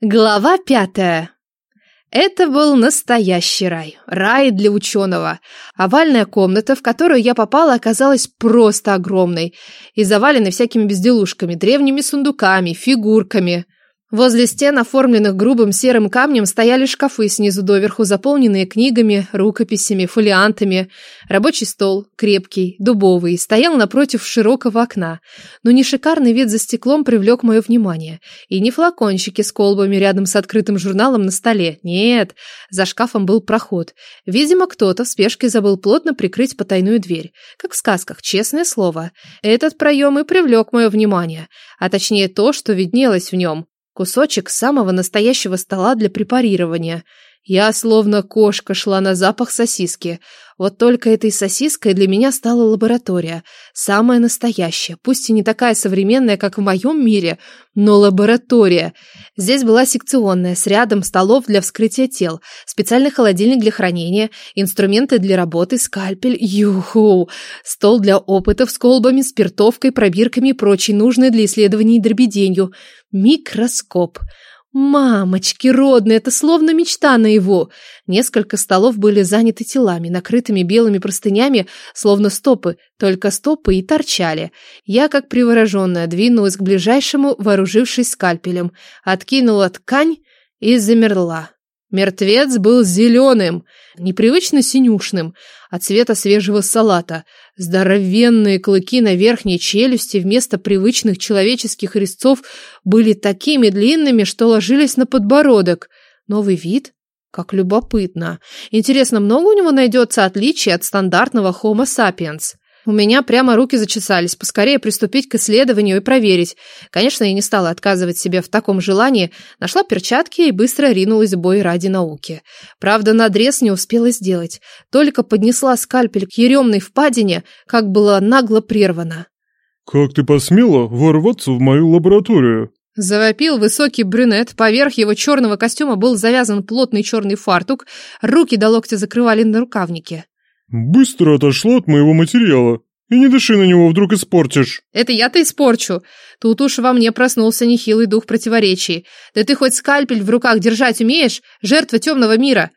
Глава пятая. Это был настоящий рай. Рай для ученого. Овальная комната, в которую я попала, оказалась просто огромной и заваленной всякими безделушками, древними сундуками, фигурками – Возле стен, оформленных грубым серым камнем, стояли шкафы снизу доверху, заполненные книгами, рукописями, фолиантами. Рабочий стол, крепкий, дубовый, стоял напротив широкого окна. Но не шикарный вид за стеклом привлек мое внимание. И не флакончики с колбами рядом с открытым журналом на столе. Нет, за шкафом был проход. Видимо, кто-то в спешке забыл плотно прикрыть потайную дверь. Как в сказках, честное слово. Этот проем и привлек мое внимание. А точнее то, что виднелось в нем. Кусочек самого настоящего стола для препарирования. Я, словно кошка, шла на запах сосиски. Вот только этой сосиской для меня стала лаборатория. Самая настоящая, пусть и не такая современная, как в моем мире, но лаборатория. Здесь была секционная, с рядом столов для вскрытия тел, специальный холодильник для хранения, инструменты для работы, скальпель, юху, стол для опытов с колбами, спиртовкой, пробирками и прочей, нужной для исследований дребеденью, микроскоп – Мамочки родные, это словно мечта на его. Несколько столов были заняты телами, накрытыми белыми простынями, словно стопы, только стопы и торчали. Я, как привороженная, двинулась к ближайшему, вооружившись скальпелем, откинула ткань и замерла. Мертвец был зеленым, непривычно синюшным, от цвета свежего салата. Здоровенные клыки на верхней челюсти вместо привычных человеческих резцов были такими длинными, что ложились на подбородок. Новый вид? Как любопытно. Интересно, много у него найдется отличий от стандартного Homo sapiens? У меня прямо руки зачесались, поскорее приступить к исследованию и проверить. Конечно, я не стала отказывать себе в таком желании, нашла перчатки и быстро ринулась в бой ради науки. Правда, надрез не успела сделать, только поднесла скальпель к еремной впадине, как было нагло прервано. «Как ты посмела ворваться в мою лабораторию?» Завопил высокий брюнет, поверх его черного костюма был завязан плотный черный фартук, руки до локтя закрывали на рукавнике. «Быстро отошло от моего материала. И не дыши на него, вдруг испортишь». «Это я-то испорчу. Тут уж во мне проснулся нехилый дух противоречий. Да ты хоть скальпель в руках держать умеешь? Жертва темного мира».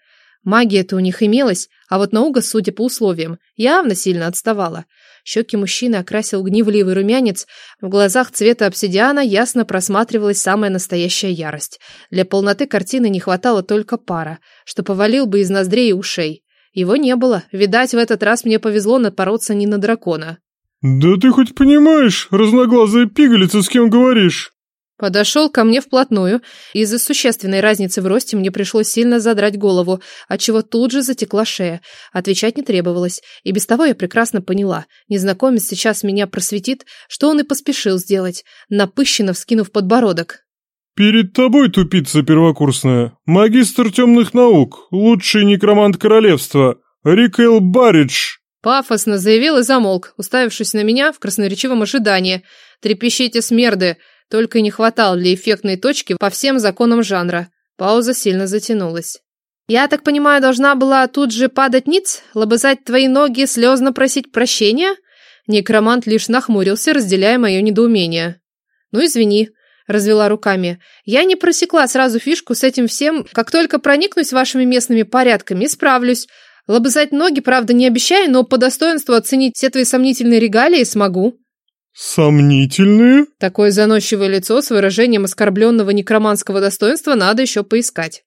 Магия-то у них имелась, а вот наука, судя по условиям, явно сильно отставала. Щеки мужчины окрасил гневливый румянец, в глазах цвета обсидиана ясно просматривалась самая настоящая ярость. Для полноты картины не хватало только пара, что повалил бы из ноздрей и ушей. Его не было. Видать, в этот раз мне повезло напороться не на дракона. «Да ты хоть понимаешь, разноглазая пигалица, с кем говоришь?» Подошел ко мне вплотную. Из-за существенной разницы в росте мне пришлось сильно задрать голову, отчего тут же затекла шея. Отвечать не требовалось. И без того я прекрасно поняла. Незнакомец сейчас меня просветит, что он и поспешил сделать, напыщенно вскинув подбородок. «Перед тобой, тупица первокурсная, магистр темных наук, лучший некромант королевства, Рикел Баридж!» Пафосно заявил и замолк, уставившись на меня в красноречивом ожидании. «Трепещите смерды!» Только не хватало для эффектной точки по всем законам жанра. Пауза сильно затянулась. «Я так понимаю, должна была тут же падать ниц, лобызать твои ноги, слезно просить прощения?» Некромант лишь нахмурился, разделяя мое недоумение. «Ну, извини», развела руками. Я не просекла сразу фишку с этим всем. Как только проникнусь вашими местными порядками, справлюсь. Лобызать ноги, правда, не обещаю, но по достоинству оценить все твои сомнительные регалии смогу. Сомнительные? Такое заносчивое лицо с выражением оскорбленного некроманского достоинства надо еще поискать.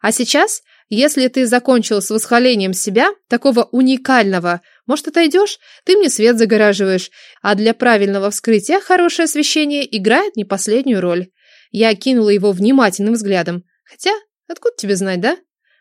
А сейчас, если ты закончил с восхвалением себя, такого уникального, может, отойдешь? Ты мне свет загораживаешь. А для правильного вскрытия хорошее освещение играет не последнюю роль. Я окинула его внимательным взглядом. Хотя, откуда тебе знать, да?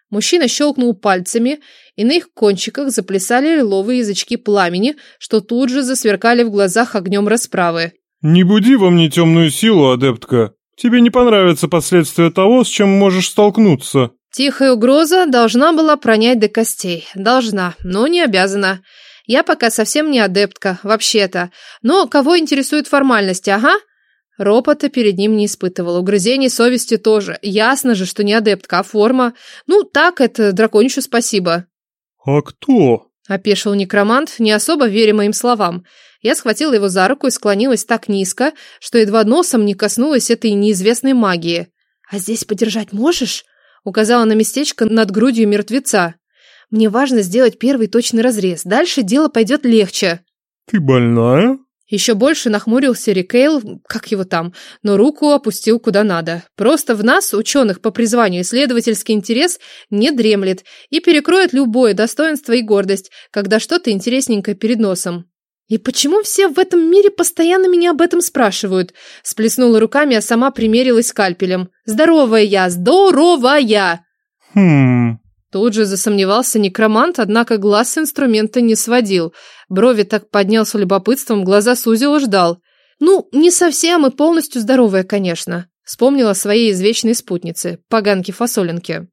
Мужчина щелкнул пальцами, и на их кончиках заплясали лиловые язычки пламени, что тут же засверкали в глазах огнем расправы. «Не буди во мне темную силу, адептка. Тебе не понравятся последствия того, с чем можешь столкнуться». Тихая угроза должна была пронять до костей. Должна, но не обязана. Я пока совсем не адептка, вообще-то. Но кого интересуют формальности, ага? Ропота перед ним не испытывала, угрызений совести тоже. Ясно же, что не адептка, а форма. Ну, так это драконищу спасибо. «А кто?» – опешил некромант, не особо веря моим словам. Я схватила его за руку и склонилась так низко, что едва носом не коснулась этой неизвестной магии. «А здесь подержать можешь?» Указала на местечко над грудью мертвеца. «Мне важно сделать первый точный разрез. Дальше дело пойдет легче». «Ты больная?» Еще больше нахмурился Рикейл, как его там, но руку опустил куда надо. Просто в нас, ученых по призванию, исследовательский интерес не дремлет и перекроет любое достоинство и гордость, когда что-то интересненькое перед носом. «И почему все в этом мире постоянно меня об этом спрашивают?» Сплеснула руками, а сама примерилась скальпелем. «Здоровая я! Здоровая!» «Хм...» Тут же засомневался некромант, однако глаз с инструмента не сводил. Брови так поднял с любопытством, глаза сузил и ждал. «Ну, не совсем и полностью здоровая, конечно», — вспомнила своей извечной спутнице, поганке-фасолинке.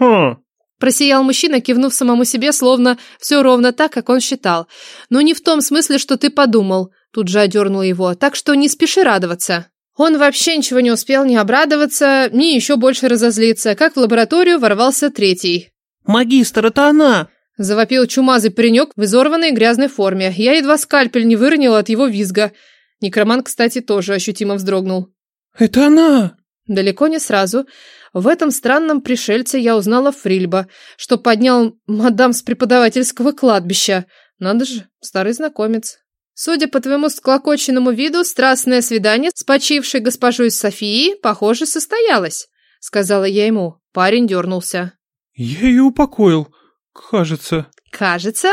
«Хм...» Просиял мужчина, кивнув самому себе, словно все ровно так, как он считал. «Но не в том смысле, что ты подумал», — тут же одернула его, «так что не спеши радоваться». Он вообще ничего не успел ни обрадоваться, ни еще больше разозлиться, как в лабораторию ворвался третий. «Магистр, это она!» Завопил чумазый паренек в изорванной грязной форме. Я едва скальпель не выронила от его визга. Некроман, кстати, тоже ощутимо вздрогнул. «Это она!» Далеко не сразу. В этом странном пришельце я узнала Фрильба, что поднял мадам с преподавательского кладбища. Надо же, старый знакомец. Судя по твоему склокоченному виду, страстное свидание с почившей госпожой Софией, похоже, состоялось, сказала я ему. Парень дернулся. «Я ее упокоил, кажется». «Кажется?»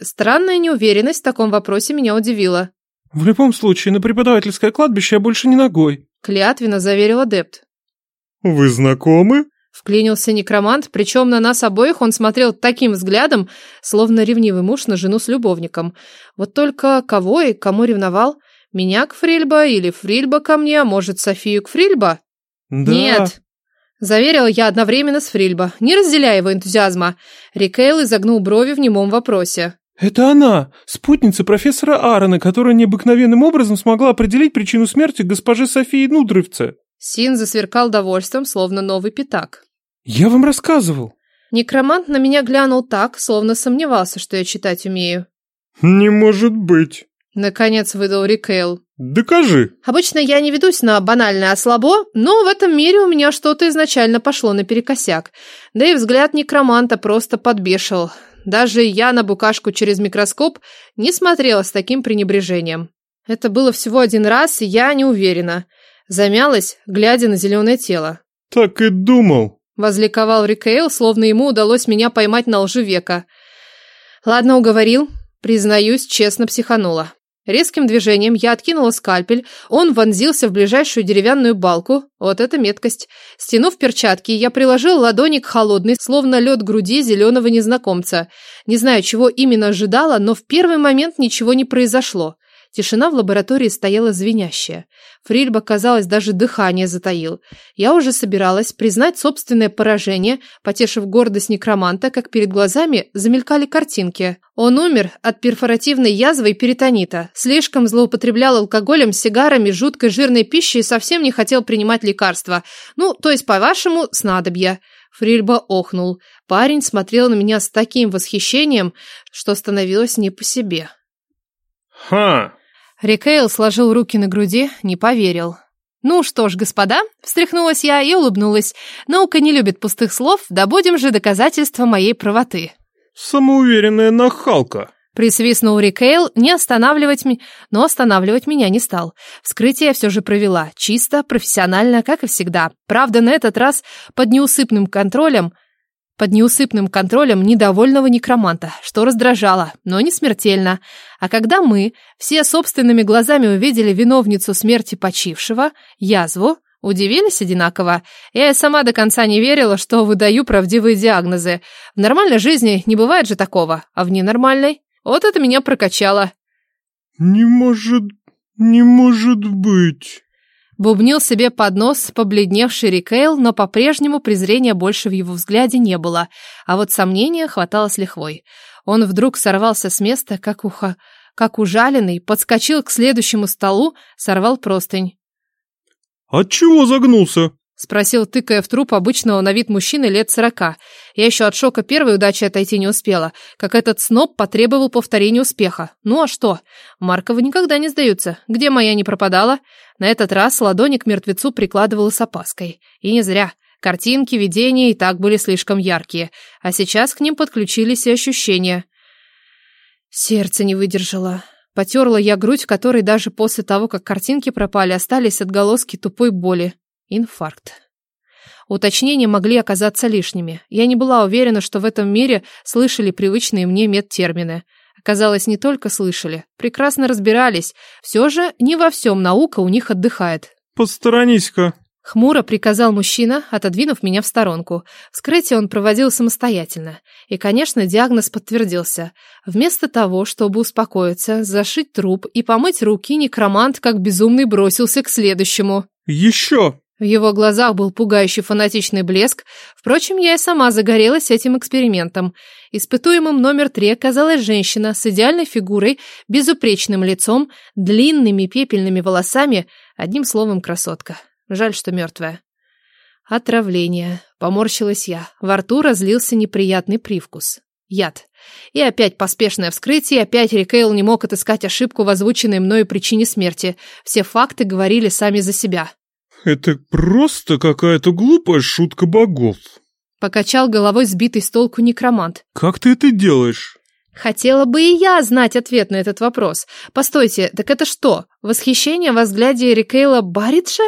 Странная неуверенность в таком вопросе меня удивила. «В любом случае, на преподавательское кладбище я больше не ногой», — клятвенно заверил адепт. «Вы знакомы?» Вклинился некромант, причем на нас обоих он смотрел таким взглядом, словно ревнивый муж на жену с любовником. Вот только кого и кому ревновал? Меня к Фрильба или Фрильба ко мне, а может, Софию к Фрильба? «Да». Нет, Заверила я одновременно с Фрильба, не разделяя его энтузиазма. Рикейл изогнул брови в немом вопросе. «Это она, спутница профессора Аарона, которая необыкновенным образом смогла определить причину смерти госпожи Софии Нудрывце». Син засверкал довольством, словно новый пятак. «Я вам рассказывал». Некромант на меня глянул так, словно сомневался, что я читать умею. «Не может быть». Наконец выдал Рикейл. «Докажи!» Обычно я не ведусь на банальное ослабо, но в этом мире у меня что-то изначально пошло наперекосяк. Да и взгляд некроманта просто подбешил. Даже я на букашку через микроскоп не смотрела с таким пренебрежением. Это было всего один раз, и я не уверена. Замялась, глядя на зеленое тело. «Так и думал!» Возликовал Рикейл, словно ему удалось меня поймать на лжи века. Ладно, уговорил. Признаюсь, честно психанула. Резким движением я откинула скальпель, он вонзился в ближайшую деревянную балку. Вот это меткость. Стянув перчатки, я приложил ладони к холодной, словно лед груди зеленого незнакомца. Не знаю, чего именно ожидала, но в первый момент ничего не произошло. Тишина в лаборатории стояла звенящая. Фрильба, казалось, даже дыхание затаил. Я уже собиралась признать собственное поражение, потешив гордость некроманта, как перед глазами замелькали картинки. Он умер от перфоративной язвы и перитонита, слишком злоупотреблял алкоголем, сигарами, жуткой жирной пищей и совсем не хотел принимать лекарства. Ну, то есть, по-вашему, снадобья. Фрильба охнул. Парень смотрел на меня с таким восхищением, что становилось не по себе. «Ха!» Рикейл сложил руки на груди, не поверил. «Ну что ж, господа», — встряхнулась я и улыбнулась. «Наука не любит пустых слов, добудем же доказательства моей правоты». «Самоуверенная нахалка», Присвистнул Рикейл, не останавливать меня, но останавливать меня не стал. Вскрытие я все же провела, чисто, профессионально, как и всегда. Правда, на этот раз под неусыпным контролем, под неусыпным контролем недовольного некроманта, что раздражало, но не смертельно. А когда мы все собственными глазами увидели виновницу смерти почившего, язву, удивились одинаково. Я и сама до конца не верила, что выдаю правдивые диагнозы. В нормальной жизни не бывает же такого, а в ненормальной? Вот это меня прокачало. «Не может... не может быть...» Бубнил себе под нос побледневший Рикейл, но по-прежнему презрения больше в его взгляде не было, а вот сомнения хватало с лихвой. Он вдруг сорвался с места, как ухо, как ужаленный, подскочил к следующему столу, сорвал простынь. «Отчего загнулся?» Спросил, тыкая в труп обычного на вид мужчины лет сорока. Я еще от шока первой удачи отойти не успела, как этот сноб потребовал повторения успеха. Ну а что? Марковы никогда не сдаются. Где моя не пропадала? На этот раз ладони к мертвецу прикладывала с опаской. И не зря. Картинки, видения и так были слишком яркие. А сейчас к ним подключились и ощущения. Сердце не выдержало. Потерла я грудь, которой даже после того, как картинки пропали, остались отголоски тупой боли. Инфаркт. Уточнения могли оказаться лишними. Я не была уверена, что в этом мире слышали привычные мне медтермины. Оказалось, не только слышали, прекрасно разбирались. Все же не во всем наука у них отдыхает. «Посторонись-ка», Хмуро приказал мужчина, отодвинув меня в сторонку. Вскрытие он проводил самостоятельно. И, конечно, диагноз подтвердился. Вместо того, чтобы успокоиться, зашить труп и помыть руки, некромант как безумный бросился к следующему. «Еще!» В его глазах был пугающий фанатичный блеск. Впрочем, я и сама загорелась этим экспериментом. Испытуемым номер три оказалась женщина с идеальной фигурой, безупречным лицом, длинными пепельными волосами, одним словом, красотка. Жаль, что мертвая. Отравление. Поморщилась я. Во рту разлился неприятный привкус. Яд. И опять поспешное вскрытие, опять Рикейл не мог отыскать ошибку в озвученной мною причине смерти. Все факты говорили сами за себя. «Это просто какая-то глупая шутка богов». Покачал головой сбитый с толку некромант. «Как ты это делаешь?» Хотела бы и я знать ответ на этот вопрос. Постойте, так это что, восхищение во взгляде Рикейла Баритша?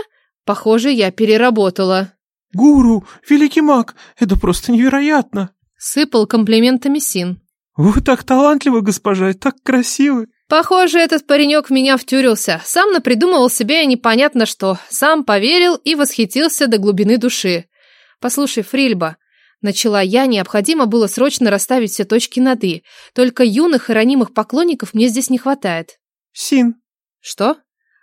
Похоже, я переработала. «Гуру, великий маг, это просто невероятно!» Сыпал комплиментами Син. «Вы так талантливы, госпожа, и так красивы!» Похоже, этот паренек в меня втюрился. Сам напридумывал себе непонятно что. Сам поверил и восхитился до глубины души. «Послушай, Фрильба», — начала я, необходимо было срочно расставить все точки над «и». Только юных и ранимых поклонников мне здесь не хватает. «Син». «Что?»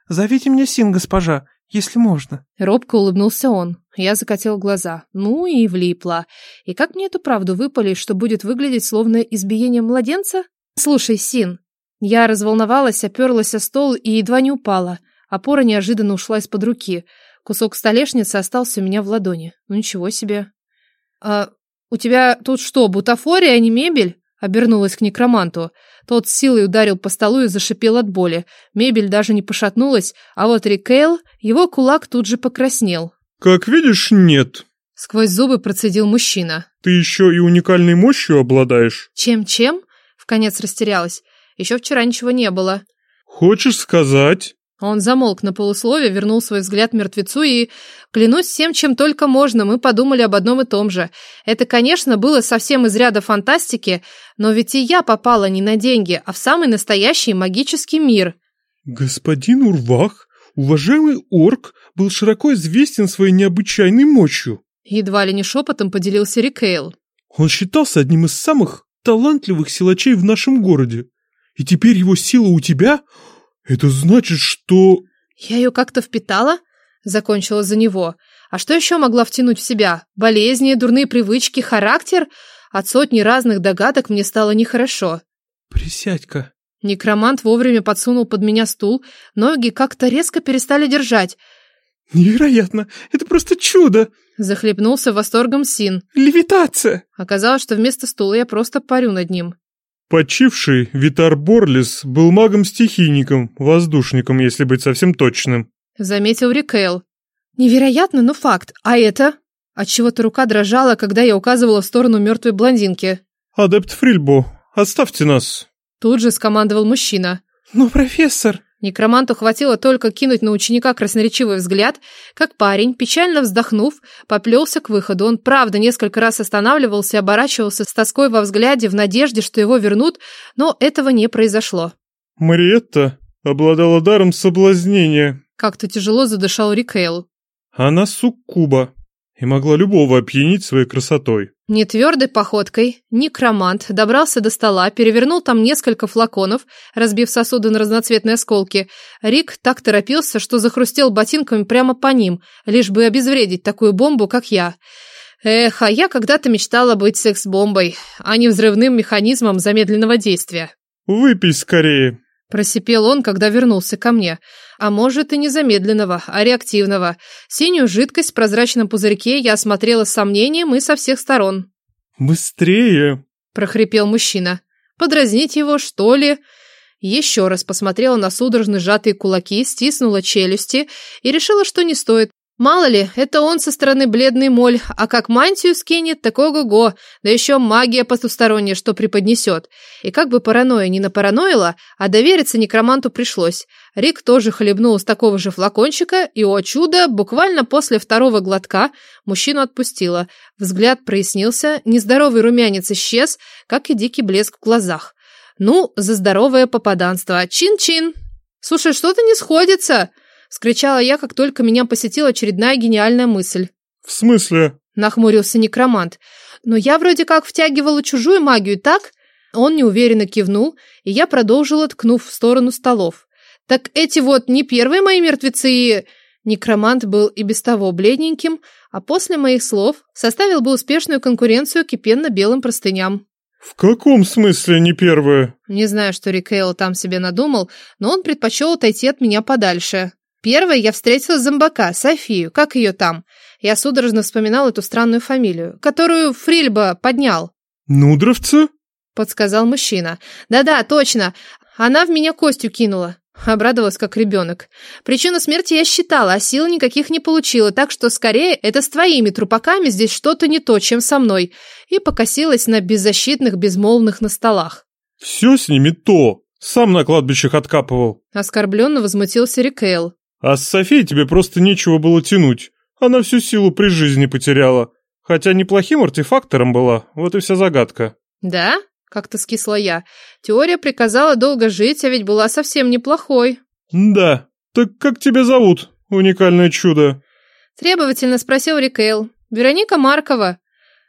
«Зовите меня Син, госпожа если можно». Робко улыбнулся он. Я закатил глаза. Ну и влипла. И как мне эту правду выпали, что будет выглядеть словно избиение младенца? Слушай, Син. Я разволновалась, оперлась о стол и едва не упала. Опора неожиданно ушла из-под руки. Кусок столешницы остался у меня в ладони. Ну ничего себе. А у тебя тут что, бутафория, а не мебель? Обернулась к некроманту. Тот с силой ударил по столу и зашипел от боли. Мебель даже не пошатнулась, а вот Рикейл, его кулак тут же покраснел. «Как видишь, нет». Сквозь зубы процедил мужчина. «Ты еще и уникальной мощью обладаешь». «Чем-чем?» Вконец растерялась. Еще вчера ничего не было. «Хочешь сказать?» Он замолк на полуслове, вернул свой взгляд мертвецу и... Клянусь всем, чем только можно, мы подумали об одном и том же. Это, конечно, было совсем из ряда фантастики, но ведь и я попала не на деньги, а в самый настоящий магический мир. Господин Урвах, уважаемый орк, был широко известен своей необычайной мощью. Едва ли не шепотом поделился Рикейл. Он считался одним из самых талантливых силачей в нашем городе. И теперь его сила у тебя «Это значит, что...» «Я ее как-то впитала?» Закончила за него. «А что еще могла втянуть в себя? Болезни, дурные привычки, характер?» От сотни разных догадок мне стало нехорошо. «Присядь-ка». Некромант вовремя подсунул под меня стул, ноги как-то резко перестали держать. «Невероятно! Это просто чудо!» Захлебнулся восторгом Син. «Левитация!» Оказалось, что вместо стула я просто парю над ним. Почивший Витар Борлис был магом-стихийником, воздушником, если быть совсем точным. Заметил Рикейл. Невероятно, но факт. А это? Отчего-то рука дрожала, когда я указывала в сторону мертвой блондинки. Адепт Фрильбо, оставьте нас. Тут же скомандовал мужчина. Но, профессор... Некроманту хватило только кинуть на ученика красноречивый взгляд, как парень, печально вздохнув, поплелся к выходу. Он, правда, несколько раз останавливался и оборачивался с тоской во взгляде в надежде, что его вернут, но этого не произошло. «Мариетта обладала даром соблазнения», — как-то тяжело задышал Рикейл. «Она суккуба и могла любого опьянить своей красотой». Нетвердой походкой некромант добрался до стола, перевернул там несколько флаконов, разбив сосуды на разноцветные осколки. Рик так торопился, что захрустел ботинками прямо по ним, лишь бы обезвредить такую бомбу, как я. Эх, а я когда-то мечтала быть секс-бомбой, а не взрывным механизмом замедленного действия. «Выпей скорее», Просипел он, когда вернулся ко мне. А может и не замедленного, а реактивного. Синюю жидкость в прозрачном пузырьке я осмотрела с сомнением и со всех сторон. «Быстрее!» – прохрипел мужчина. «Подразнить его, что ли?» Еще раз посмотрела на судорожно сжатые кулаки, стиснула челюсти и решила, что не стоит. Мало ли, это он со стороны бледный моль, а как мантию скинет, так ого-го, да еще магия потусторонняя, что преподнесет. И как бы паранойя не напараноила, а довериться некроманту пришлось. Рик тоже хлебнул с такого же флакончика, и, о чудо, буквально после второго глотка мужчину отпустила. Взгляд прояснился, нездоровый румянец исчез, как и дикий блеск в глазах. Ну, за здоровое попаданство. Чин-чин. Слушай, что-то не сходится. Скричала я, как только меня посетила очередная гениальная мысль. В смысле? Нахмурился некромант. Но я вроде как втягивала чужую магию, так? Он неуверенно кивнул, и я продолжила, ткнув в сторону столов. Так эти вот не первые мои мертвецы. Некромант был и без того бледненьким, а после моих слов составил бы успешную конкуренцию кипенно-белым простыням. «В каком смысле не первое?» Не знаю, что Рикейл там себе надумал, но он предпочел отойти от меня подальше. Первой я встретила зомбака, Софию, как ее там? Я судорожно вспоминал эту странную фамилию, которую Фрильба поднял. «Нудровцы?» — подсказал мужчина. «Да-да, точно. Она в меня костью кинула». Обрадовалась, как ребенок. Причину смерти я считала, а сил никаких не получила, так что скорее это с твоими трупаками здесь что-то не то, чем со мной. И покосилась на беззащитных, безмолвных на столах. «Все с ними то. Сам на кладбищах откапывал». Оскорбленно возмутился Рикейл. «А с Софией тебе просто нечего было тянуть. Она всю силу при жизни потеряла. Хотя неплохим артефактором была, вот и вся загадка». «Да?» Как-то скисла я. Теория приказала долго жить, а ведь была совсем неплохой. Да. Так как тебя зовут, уникальное чудо? Требовательно спросил Рикейл. Вероника Маркова.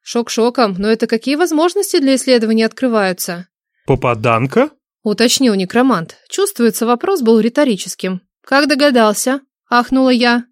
Шок шоком, но это какие возможности для исследования открываются? Попаданка? Уточнил некромант. Чувствуется, вопрос был риторическим. Как догадался? Ахнула я.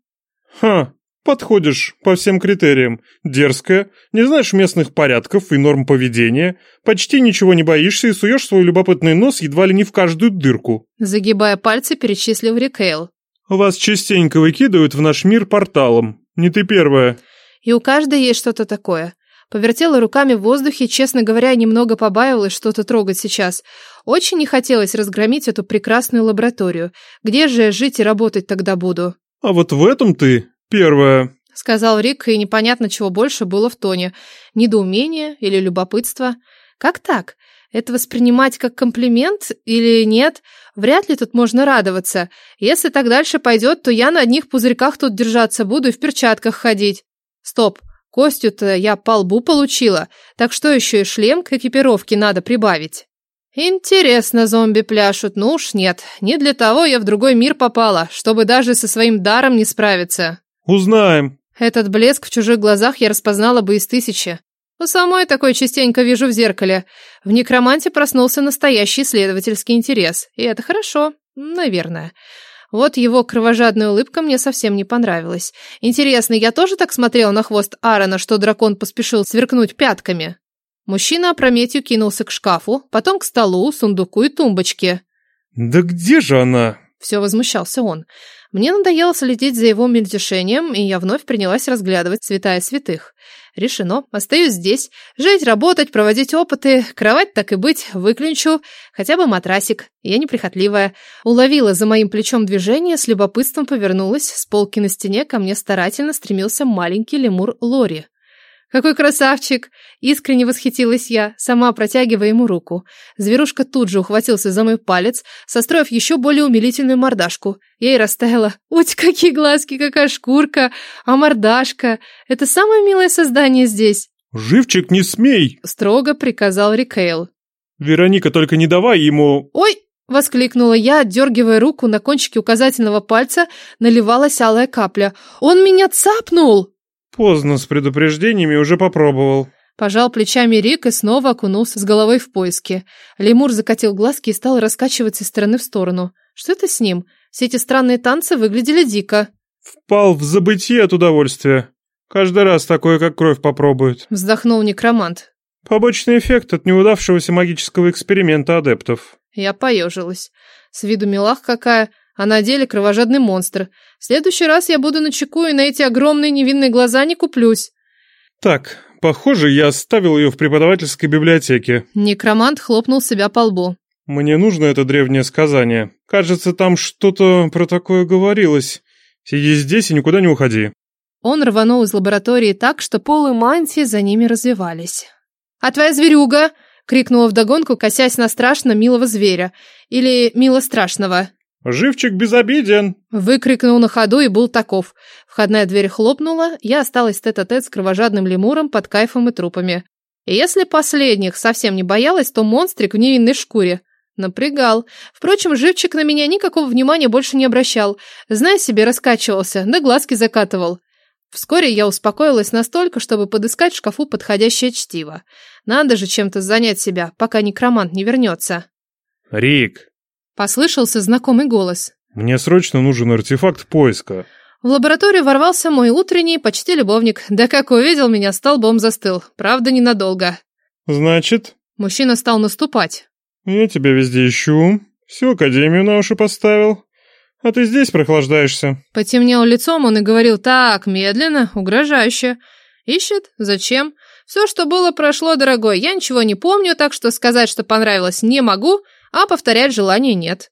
Ха, Подходишь по всем критериям. Дерзкая, не знаешь местных порядков и норм поведения, почти ничего не боишься и суешь свой любопытный нос едва ли не в каждую дырку. Загибая пальцы, перечислил Рикейл. Вас частенько выкидывают в наш мир порталом. Не ты первая. И у каждой есть что-то такое. Повертела руками в воздухе, честно говоря, немного побаивалась что-то трогать сейчас. Очень не хотелось разгромить эту прекрасную лабораторию. Где же я жить и работать тогда буду? А вот в этом ты «Первое», — сказал Рик, и непонятно, чего больше было в тоне. Недоумение или любопытство. Как так? Это воспринимать как комплимент или нет? Вряд ли тут можно радоваться. Если так дальше пойдет, то я на одних пузырьках тут держаться буду и в перчатках ходить. Стоп, Костю-то я по лбу получила, так что еще и шлем к экипировке надо прибавить. Интересно, зомби пляшут, ну уж нет. Не для того я в другой мир попала, чтобы даже со своим даром не справиться. Узнаем. Этот блеск в чужих глазах я распознала бы из тысячи. У самой такой частенько вижу в зеркале. В некроманте проснулся настоящий исследовательский интерес. И это хорошо. Наверное. Вот его кровожадная улыбка мне совсем не понравилась. Интересно, я тоже так смотрел на хвост Аарона, что дракон поспешил сверкнуть пятками? Мужчина опрометью кинулся к шкафу, потом к столу, сундуку и тумбочке. «Да где же она?» Все возмущался он. Мне надоело следить за его мельтешением, и я вновь принялась разглядывать святая святых. Решено. Остаюсь здесь. Жить, работать, проводить опыты. Кровать, так и быть, выключу. Хотя бы матрасик. Я неприхотливая. Уловила за моим плечом движение, с любопытством повернулась. С полки на стене ко мне старательно стремился маленький лемур Лори. «Какой красавчик!» Искренне восхитилась я, сама протягивая ему руку. Зверушка тут же ухватился за мой палец, состроив еще более умилительную мордашку. Я и растаяла. «Уть, какие глазки, какая шкурка! А мордашка! Это самое милое создание здесь!» «Живчик, не смей!» Строго приказал Рикейл. «Вероника, только не давай ему...» «Ой!» Воскликнула я, отдергивая руку на кончике указательного пальца, наливалась алая капля. «Он меня цапнул!» Поздно с предупреждениями уже попробовал. Пожал плечами Рик и снова окунулся с головой в поиски. Лемур закатил глазки и стал раскачиваться из стороны в сторону. Что это с ним? Все эти странные танцы выглядели дико. Впал в забытие от удовольствия. Каждый раз такое, как кровь попробует. Вздохнул некромант. Побочный эффект от неудавшегося магического эксперимента адептов. Я поежилась. С виду милах какая, а на деле кровожадный монстр. В следующий раз я буду начеку и на эти огромные невинные глаза не куплюсь. Так, похоже, я оставил ее в преподавательской библиотеке. Некромант хлопнул себя по лбу. Мне нужно это древнее сказание. Кажется, там что-то про такое говорилось. Сиди здесь и никуда не уходи. Он рванул из лаборатории так, что полы мантии за ними развивались. «А твоя зверюга?» — крикнула вдогонку, косясь на страшно милого зверя. Или мило страшного. «Живчик безобиден!» Выкрикнул на ходу и был таков. Входная дверь хлопнула, я осталась тет-а-тет с кровожадным лемуром под кайфом и трупами. И если последних совсем не боялась, то монстрик в невинной шкуре. Напрягал. Впрочем, живчик на меня никакого внимания больше не обращал. Зная себе, раскачивался, да глазки закатывал. Вскоре я успокоилась настолько, чтобы подыскать в шкафу подходящее чтиво. Надо же чем-то занять себя, пока некромант не вернется. «Рик!» Послышался знакомый голос. «Мне срочно нужен артефакт поиска». В лабораторию ворвался мой утренний почти любовник. Да как увидел меня, столбом застыл. Правда, ненадолго. «Значит?» Мужчина стал наступать. «Я тебя везде ищу. Всю академию на уши поставил. А ты здесь прохлаждаешься?» Потемнел лицом он и говорил так, медленно, угрожающе. «Ищет? Зачем? Все, что было, прошло, дорогой. Я ничего не помню, так что сказать, что понравилось, не могу, а повторять желания нет».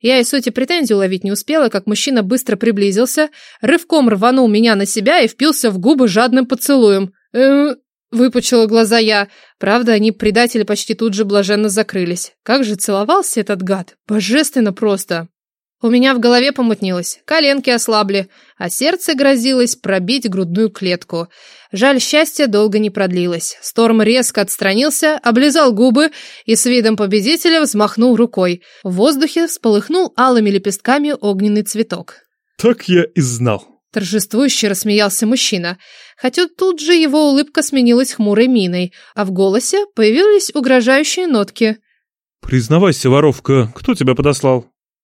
Я и сути претензий уловить не успела, как мужчина быстро приблизился, рывком рванул меня на себя и впился в губы жадным поцелуем. «Э, Выпучила глаза я. Правда, они, предатели, почти тут же блаженно закрылись. Как же целовался этот гад. Божественно просто. У меня в голове помутнилось, коленки ослабли, а сердце грозилось пробить грудную клетку. Жаль, счастье долго не продлилось. Сторм резко отстранился, облизал губы и с видом победителя взмахнул рукой. В воздухе всполыхнул алыми лепестками огненный цветок. «Так я и знал». Торжествующе рассмеялся мужчина, хотя тут же его улыбка сменилась хмурой миной, а в голосе появились угрожающие нотки. «Признавайся, воровка, кто тебя подослал?»